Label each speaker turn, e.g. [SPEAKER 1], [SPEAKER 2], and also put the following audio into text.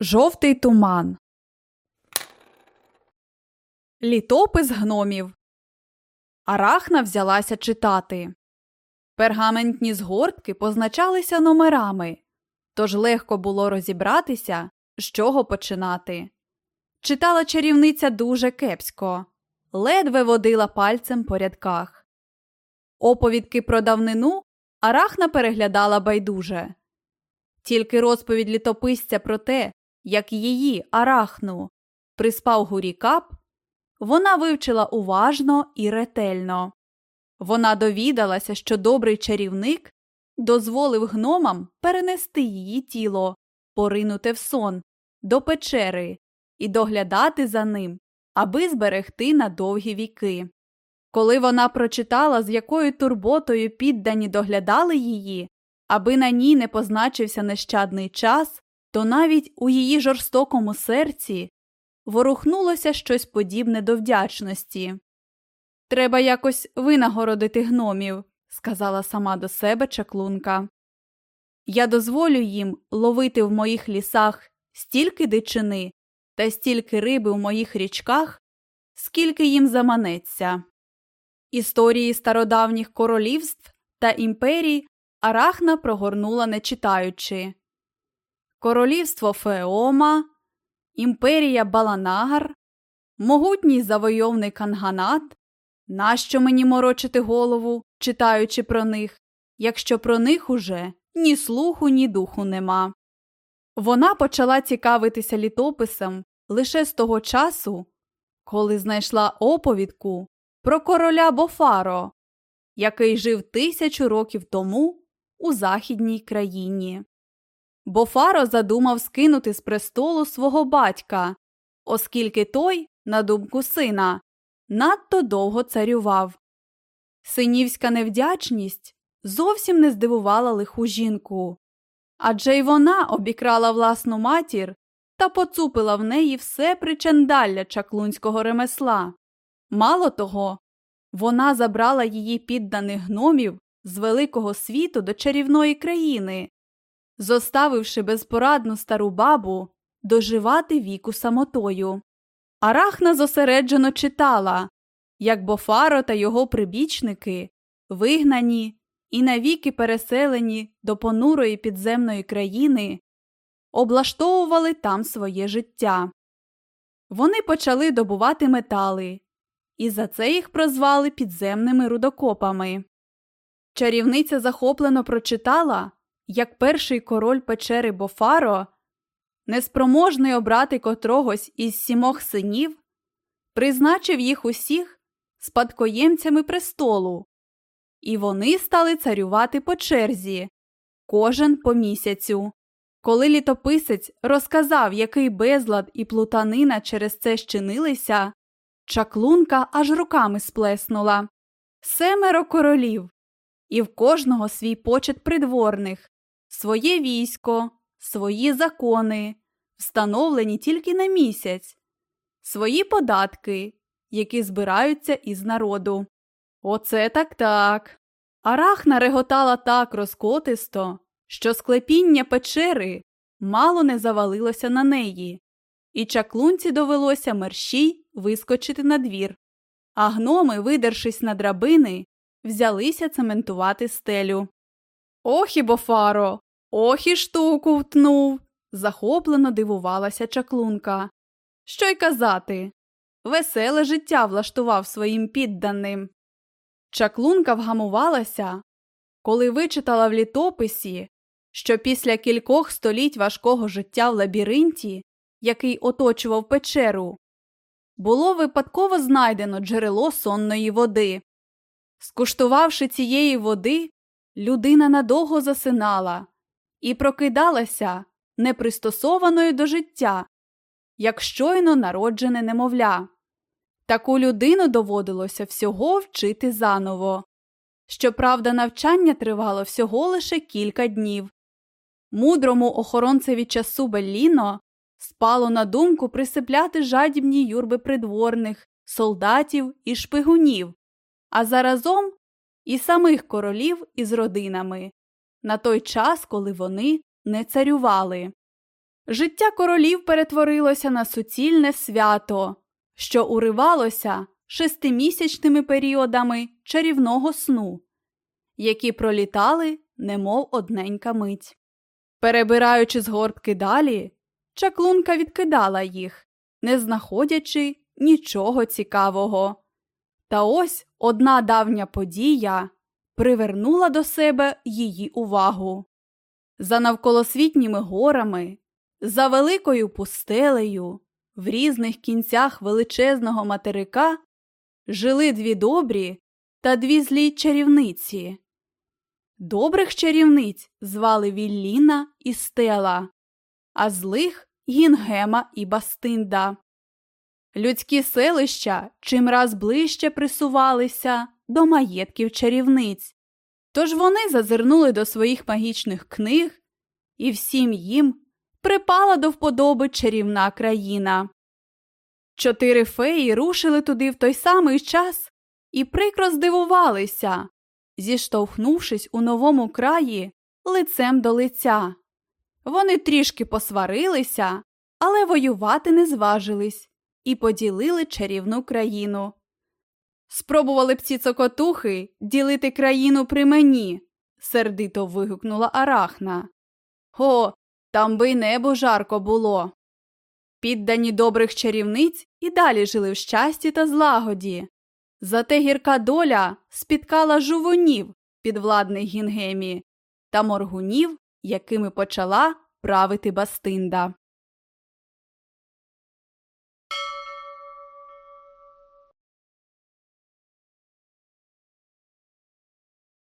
[SPEAKER 1] Жовтий туман. Літопис гномів. Арахна взялася читати. Пергаментні згортки позначалися номерами, тож легко було розібратися, з чого починати. Читала чарівниця дуже кепсько, ледве водила пальцем по рядках. Оповідки про давнину Арахна переглядала байдуже. Тільки розповідь літописця про те, як її арахну приспав гурікап, вона вивчила уважно і ретельно. Вона довідалася, що добрий чарівник дозволив гномам перенести її тіло, поринути в сон, до печери і доглядати за ним, аби зберегти на довгі віки. Коли вона прочитала, з якою турботою піддані доглядали її, аби на ній не позначився нещадний час, то навіть у її жорстокому серці ворухнулося щось подібне до вдячності. Треба якось винагородити гномів, сказала сама до себе чаклунка. Я дозволю їм ловити в моїх лісах стільки дичини та стільки риби в моїх річках, скільки їм заманеться. Історії стародавніх королівств та імперій Арахна прогорнула не читаючи. Королівство Феома, Імперія Баланагар, Могутній завойовний Канганат. Нащо мені морочити голову, читаючи про них, якщо про них уже ні слуху, ні духу нема. Вона почала цікавитися літописом лише з того часу, коли знайшла оповідку про короля Бофаро, який жив тисячу років тому у західній країні. Бофаро задумав скинути з престолу свого батька, оскільки той, на думку сина, надто довго царював. Синівська невдячність зовсім не здивувала лиху жінку, адже й вона обікрала власну матір та поцупила в неї все причандалля чаклунського ремесла. Мало того, вона забрала її підданих гномів з великого світу до чарівної країни, зоставивши безпорадну стару бабу доживати віку самотою. Арахна зосереджено читала, як Бофаро та його прибічники вигнані і навіки переселені до понурої підземної країни, облаштовували там своє життя. Вони почали добувати метали, і за це їх прозвали підземними рудокопами. Чарівниця захоплено прочитала, як перший король печери Бофаро, неспроможний обрати котрогось із сімох синів, призначив їх усіх спадкоємцями престолу, і вони стали царювати по черзі, кожен по місяцю. Коли літописець розказав, який безлад і плутанина через це щинилися, чаклунка аж руками сплеснула семеро королів, і в кожного свій почет придворних, своє військо, свої закони, встановлені тільки на місяць, свої податки, які збираються із народу. Оце так так. Арахна реготала так розкотисто, що склепіння печери мало не завалилося на неї, і чаклунці довелося мерщій вискочити на двір. А гноми, видершись на драбини, взялися цементувати стелю. Ох і бофаро, ох і штуку втнув. захоплено дивувалася чаклунка. Що й казати? Веселе життя влаштував своїм підданим. Чаклунка вгамувалася, коли вичитала в літописі, що після кількох століть важкого життя в лабіринті, який оточував печеру, було випадково знайдено джерело сонної води. Скуштувавши цієї води, людина надовго засинала і прокидалася непристосованою до життя, як щойно народжене немовля. Таку людину доводилося всього вчити заново. Щоправда, навчання тривало всього лише кілька днів. Мудрому охоронцеві часу Белліно спало на думку присипляти жадібні юрби придворних, солдатів і шпигунів, а заразом і самих королів із родинами на той час, коли вони не царювали. Життя королів перетворилося на суцільне свято, що уривалося шестимісячними періодами чарівного сну, які пролітали, немов одненька мить. Перебираючи з гортки далі, чаклунка відкидала їх, не знаходячи нічого цікавого. Та ось одна давня подія привернула до себе її увагу. За навколосвітніми горами, за великою пустелею, в різних кінцях величезного материка жили дві добрі та дві злі чарівниці. Добрих чарівниць звали Вілліна і Стела, а злих Гінгема і Бастинда. Людські селища чимраз ближче присувалися до маєтків чарівниць, тож вони зазирнули до своїх магічних книг, і всім їм припала до вподоби чарівна країна. Чотири феї рушили туди в той самий час і прикро здивувалися, зіштовхнувшись у новому краї лицем до лиця. Вони трішки посварилися, але воювати не зважились і поділили чарівну країну. Спробували б ці цокотухи ділити країну при мені, сердито вигукнула Арахна. О, там би й небо жарко було. Піддані добрих чарівниць і далі жили в щасті та злагоді. Зате гірка доля спіткала жувунів підвладних гінгемі та моргунів, якими почала правити Бастинда.